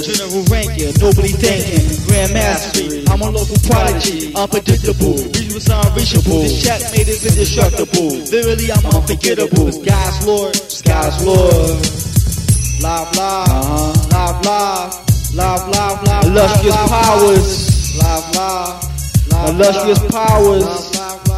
General ranking, nobody thinking. Grand mastery, I'm a local prodigy. Unpredictable, visuals unreachable. This check made is indestructible. Literally, I'm unforgettable. Sky's Lord, Sky's Lord. Live, live, uh-huh. live, live, live, live, live. Illustrious powers. Live, live, live. Illustrious powers.